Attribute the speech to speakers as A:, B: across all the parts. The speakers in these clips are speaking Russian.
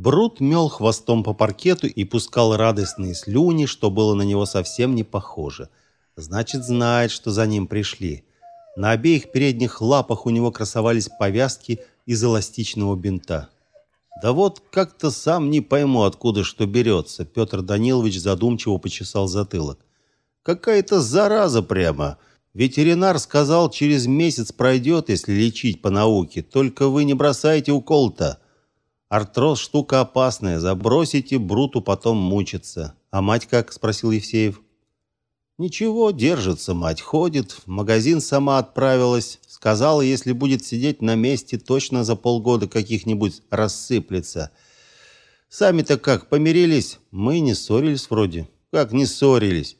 A: Брут мел хвостом по паркету и пускал радостные слюни, что было на него совсем не похоже. Значит, знает, что за ним пришли. На обеих передних лапах у него красовались повязки из эластичного бинта. Да вот как-то сам не пойму, откуда что берется. Петр Данилович задумчиво почесал затылок. Какая-то зараза прямо. Ветеринар сказал, через месяц пройдет, если лечить по науке. Только вы не бросайте укол-то. Артроз штука опасная. Забросите бруту, потом мучиться. А мать как? спросил Евсеев. Ничего, держится мать, ходит, в магазин сама отправилась, сказала, если будет сидеть на месте, точно за полгода каких-нибудь рассыплется. Сами-то как, помирились? Мы не ссорились вроде. Как не ссорились?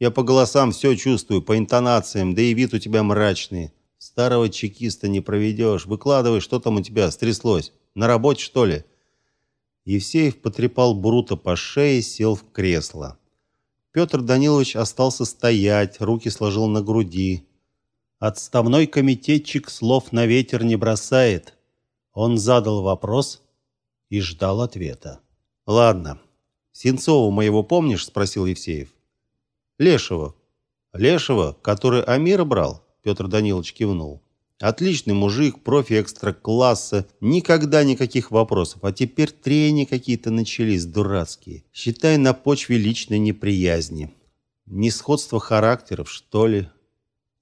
A: Я по голосам все чувствую, по интонациям, да и вид у тебя мрачный. Старого чекиста не проведешь. Выкладывай, что там у тебя стряслось? На работе, что ли? Евсеев потрепал Брута по шее, сел в кресло. Петр Данилович остался стоять, руки сложил на груди. Отставной комитетчик слов на ветер не бросает. Он задал вопрос и ждал ответа. Ладно. Синцова моего помнишь, спросил Евсеев. Лешего. Лешего, который Амира брал? Петр Данилович кивнул. Отличный мужик, профи экстра-класса, никогда никаких вопросов. А теперь трения какие-то начались дурацкие. Считай на почве личной неприязни. Несходство характеров, что ли?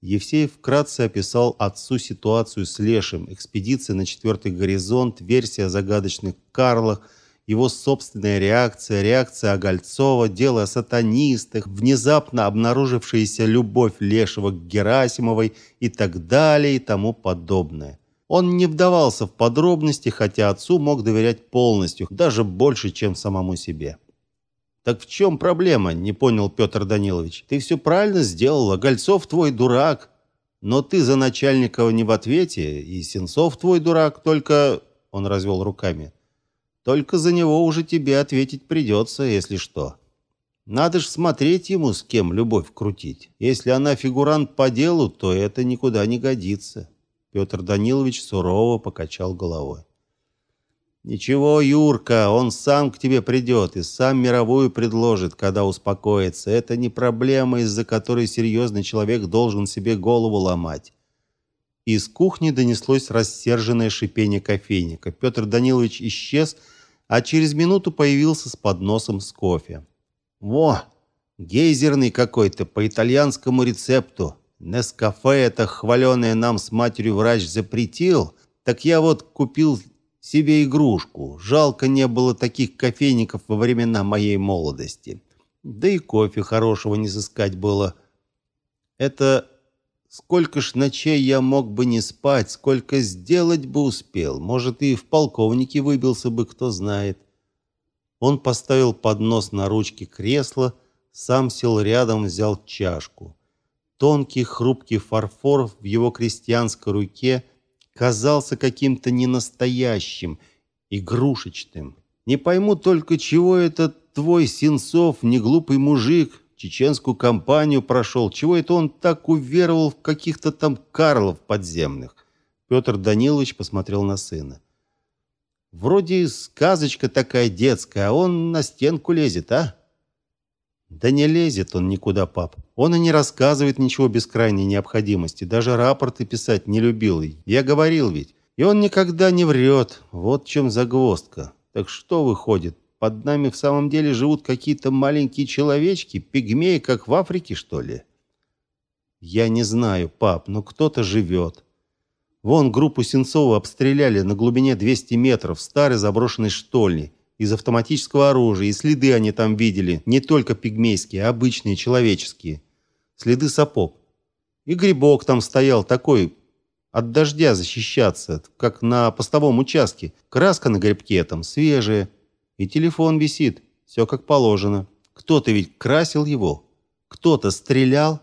A: Евсеев вкратце описал отцу ситуацию с Лешим, экспедиция на четвертый горизонт, версия о загадочных Карлах – его собственная реакция, реакция Огольцова, дело о сатанистах, внезапно обнаружившаяся любовь Лешего к Герасимовой и так далее и тому подобное. Он не вдавался в подробности, хотя отцу мог доверять полностью, даже больше, чем самому себе. Так в чем проблема? не понял Петр Данилович. Ты все правильно сделал, Огольцов твой дурак, но ты за Начальникова не в ответе, и Сенцов твой дурак, только он развел руками. Только за него уже тебе ответить придется, если что. Надо ж смотреть ему, с кем любовь крутить. Если она фигурант по делу, то это никуда не годится. Петр Данилович сурово покачал головой. Ничего, Юрка, он сам к тебе придет и сам мировую предложит, когда успокоится. Это не проблема, из-за которой серьезный человек должен себе голову ломать. Из кухни донеслось рассерженное шипение кофейника. Петр Данилович исчез, а через минуту появился с подносом с кофе. Во, гейзерный какой-то по итальянскому рецепту. Нескафе это хваленое нам с матерью врач запретил, так я вот купил себе игрушку. Жалко не было таких кофейников во времена моей молодости. Да и кофе хорошего не сыскать было. Это Сколько ж ночей я мог бы не спать, сколько сделать бы успел. Может, и в полковнике выбился бы, кто знает. Он поставил поднос на ручки кресла, сам сел рядом, взял чашку. Тонкий хрупкий фарфор в его крестьянской руке казался каким-то ненастоящим, игрушечным. Не пойму только, чего этот твой Сенцов, не глупый мужик, чеченскую кампанию прошел. Чего это он так уверовал в каких-то там Карлов подземных? Петр Данилович посмотрел на сына. Вроде сказочка такая детская, а он на стенку лезет, а? Да не лезет он никуда, пап. Он и не рассказывает ничего без крайней необходимости, даже рапорты писать не любил. Я говорил ведь. И он никогда не врет. Вот в чем загвоздка. Так что выходит? Под нами в самом деле живут какие-то маленькие человечки, пигмеи, как в Африке, что ли? Я не знаю, пап, но кто-то живет. Вон группу Сенцова обстреляли на глубине 200 метров старой заброшенной штольне из автоматического оружия, и следы они там видели, не только пигмейские, а обычные человеческие. Следы сапог. И грибок там стоял такой от дождя защищаться, как на постовом участке. Краска на грибке там свежая. И телефон висит, все как положено. Кто-то ведь красил его, кто-то стрелял.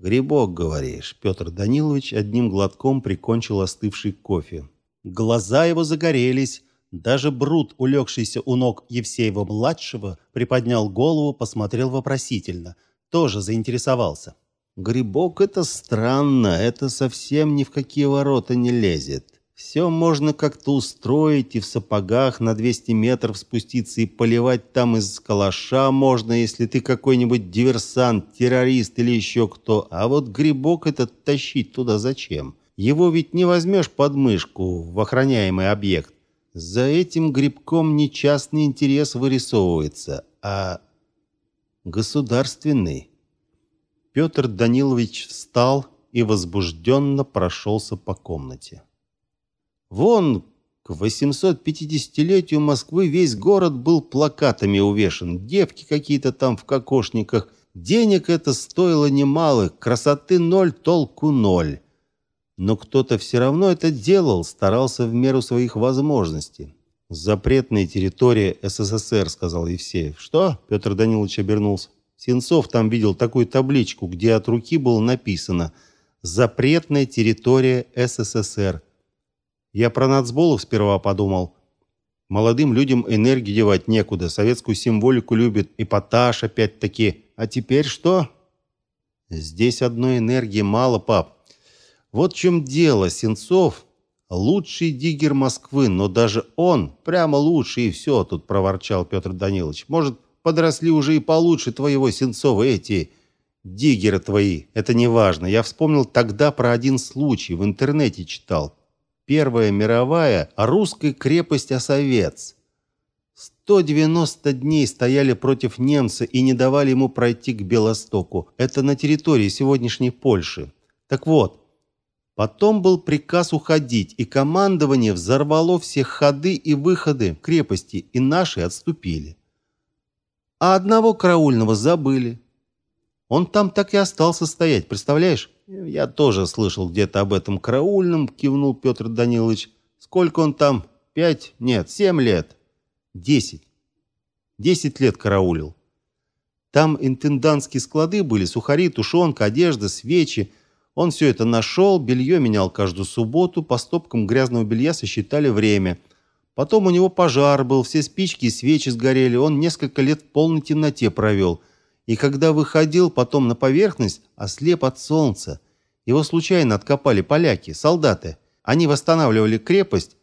A: Грибок, говоришь. Петр Данилович одним глотком прикончил остывший кофе. Глаза его загорелись. Даже Брут, улегшийся у ног Евсеева-младшего, приподнял голову, посмотрел вопросительно. Тоже заинтересовался. Грибок это странно, это совсем ни в какие ворота не лезет. Все можно как-то устроить, и в сапогах на 200 метров спуститься и поливать там из калаша можно, если ты какой-нибудь диверсант, террорист или еще кто. А вот грибок этот тащить туда зачем? Его ведь не возьмешь под мышку в охраняемый объект. За этим грибком не частный интерес вырисовывается, а государственный. Петр Данилович встал и возбужденно прошелся по комнате. Вон к 850-летию Москвы весь город был плакатами увешан. Девки какие-то там в кокошниках. Денег это стоило немало, красоты ноль, толку ноль. Но кто-то все равно это делал, старался в меру своих возможностей. Запретная территория СССР, сказал Евсеев. Что? Петр Данилович обернулся. Сенцов там видел такую табличку, где от руки было написано: "Запретная территория СССР". Я про нацболов сперва подумал. Молодым людям энергии девать некуда, советскую символику любят, эпатаж опять-таки. А теперь что? Здесь одной энергии мало, пап. Вот в чем дело, Сенцов лучший диггер Москвы, но даже он прямо лучший и все, тут проворчал Петр Данилович. Может, подросли уже и получше твоего Сенцова эти диггеры твои. Это не важно. Я вспомнил тогда про один случай, в интернете читал. Первая мировая, а русская крепость Осовец. 190 дней стояли против немца и не давали ему пройти к Белостоку. Это на территории сегодняшней Польши. Так вот, потом был приказ уходить, и командование взорвало все ходы и выходы крепости, и наши отступили. А одного караульного забыли. Он там так и остался стоять, представляешь? Я тоже слышал где-то об этом караульном, кивнул Петр Данилович. Сколько он там? Пять? Нет, семь лет. Десять. Десять лет караулил. Там интендантские склады были, сухари, тушенка, одежда, свечи. Он все это нашел, белье менял каждую субботу, по стопкам грязного белья сосчитали время. Потом у него пожар был, все спички и свечи сгорели. Он несколько лет в полной темноте провел и когда выходил потом на поверхность, ослеп от солнца. Его случайно откопали поляки, солдаты. Они восстанавливали крепость,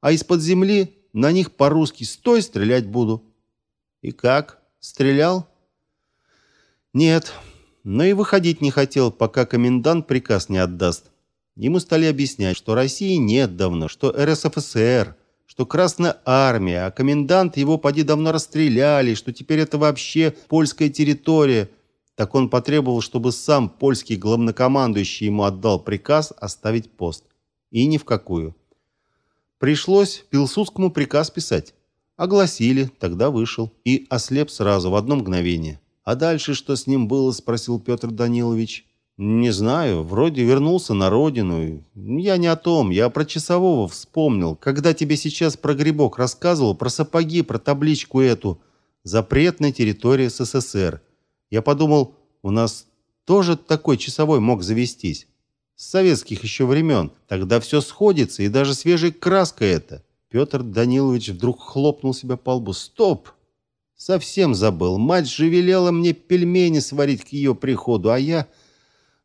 A: а из-под земли на них по-русски «Стой, стрелять буду». И как? Стрелял? Нет, но и выходить не хотел, пока комендант приказ не отдаст. Ему стали объяснять, что России нет давно, что РСФСР – что Красная армия, а комендант его поди давно расстреляли, что теперь это вообще польская территория. Так он потребовал, чтобы сам польский главнокомандующий ему отдал приказ оставить пост. И ни в какую. Пришлось Пилсудскому приказ писать. Огласили, тогда вышел и ослеп сразу в одно мгновение. А дальше что с ним было, спросил Петр Данилович. Не знаю, вроде вернулся на родину. Я не о том, я про часового вспомнил. Когда тебе сейчас про грибок рассказывал, про сапоги, про табличку эту. Запретная территория СССР. Я подумал, у нас тоже такой часовой мог завестись. С советских еще времен. Тогда все сходится, и даже свежая краска это. Петр Данилович вдруг хлопнул себя по лбу. Стоп! Совсем забыл. Мать же велела мне пельмени сварить к ее приходу, а я...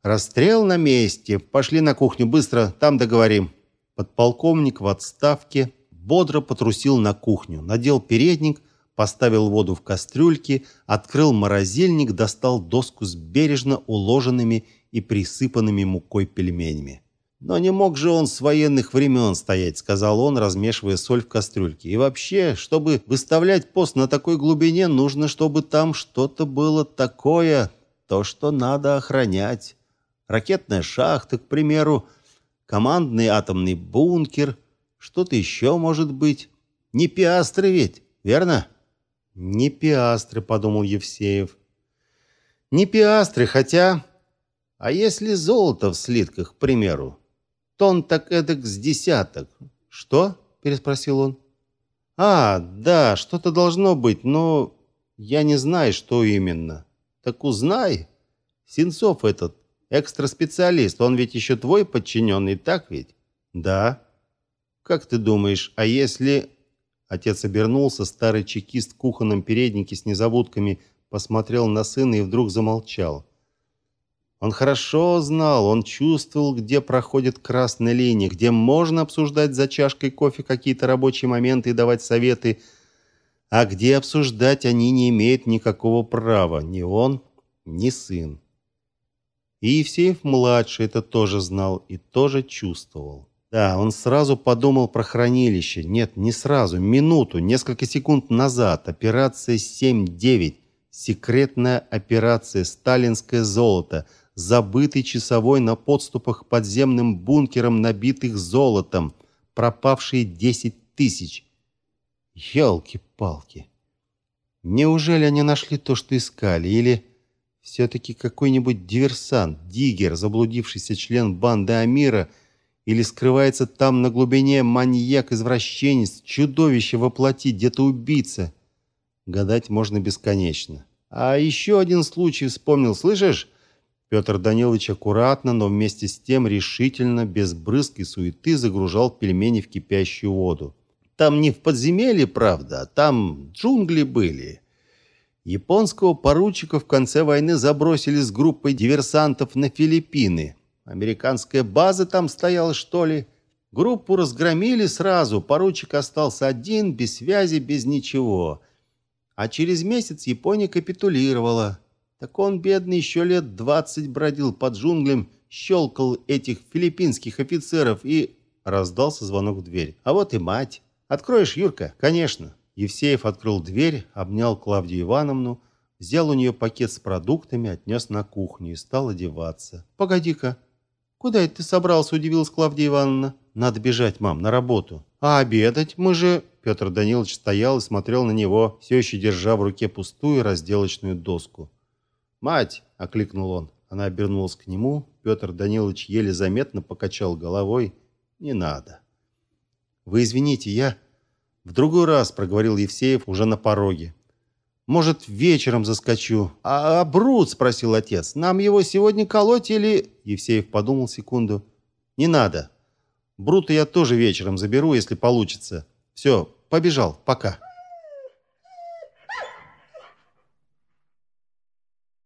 A: Расстрел на месте. Пошли на кухню быстро, там договорим. Подполковник в отставке бодро потрусил на кухню, надел передник, поставил воду в кастрюльки, открыл морозильник, достал доску с бережно уложенными и присыпанными мукой пельменями. Но не мог же он с военных времен стоять, сказал он, размешивая соль в кастрюльке. И вообще, чтобы выставлять пост на такой глубине, нужно, чтобы там что-то было такое, то, что надо охранять ракетная шахта, к примеру, командный атомный бункер, что-то еще может быть. Не пиастры ведь, верно? Не пиастры, подумал Евсеев. Не пиастры, хотя... А если золото в слитках, к примеру? Тон так эдак с десяток. Что? Переспросил он. А, да, что-то должно быть, но я не знаю, что именно. Так узнай. Сенцов этот Экстраспециалист, он ведь еще твой подчиненный, так ведь? Да. Как ты думаешь, а если Отец обернулся, старый чекист в кухонном переднике с незабудками посмотрел на сына и вдруг замолчал. Он хорошо знал, он чувствовал, где проходит красная линия, где можно обсуждать за чашкой кофе какие-то рабочие моменты и давать советы, а где обсуждать они не имеют никакого права, ни он, ни сын. И Евсеев-младший это тоже знал и тоже чувствовал. Да, он сразу подумал про хранилище. Нет, не сразу, минуту, несколько секунд назад. Операция 7-9. Секретная операция «Сталинское золото», забытый часовой на подступах к подземным бункерам, набитых золотом, пропавшие десять тысяч. Ёлки-палки. Неужели они нашли то, что искали, или все таки какой-нибудь диверсант, диггер, заблудившийся член банды Амира, или скрывается там на глубине маньяк-извращенец, чудовище во плоти, где-то убийца? Гадать можно бесконечно. А еще один случай вспомнил, слышишь? Петр Данилович аккуратно, но вместе с тем решительно, без брызг и суеты загружал пельмени в кипящую воду. Там не в подземелье, правда, а там джунгли были. Японского поручика в конце войны забросили с группой диверсантов на Филиппины. Американская база там стояла, что ли? Группу разгромили сразу, поручик остался один, без связи, без ничего. А через месяц Япония капитулировала. Так он, бедный, еще лет двадцать бродил под джунглям, щелкал этих филиппинских офицеров и... Раздался звонок в дверь. А вот и мать. Откроешь, Юрка? Конечно. Евсеев открыл дверь, обнял Клавдию Ивановну, взял у нее пакет с продуктами, отнес на кухню и стал одеваться. Погоди-ка. Куда это ты собрался, удивилась Клавдия Ивановна. Надо бежать, мам, на работу. А обедать? Мы же Петр Данилович стоял и смотрел на него, все еще держа в руке пустую разделочную доску. «Мать!» — окликнул он. Она обернулась к нему. Петр Данилович еле заметно покачал головой. «Не надо». «Вы извините, я...» «В другой раз», — проговорил Евсеев уже на пороге. «Может, вечером заскочу». «А, а Брут?» — спросил отец. «Нам его сегодня колоть или...» Евсеев подумал секунду. «Не надо. Брута я тоже вечером заберу, если получится. Все, побежал. Пока».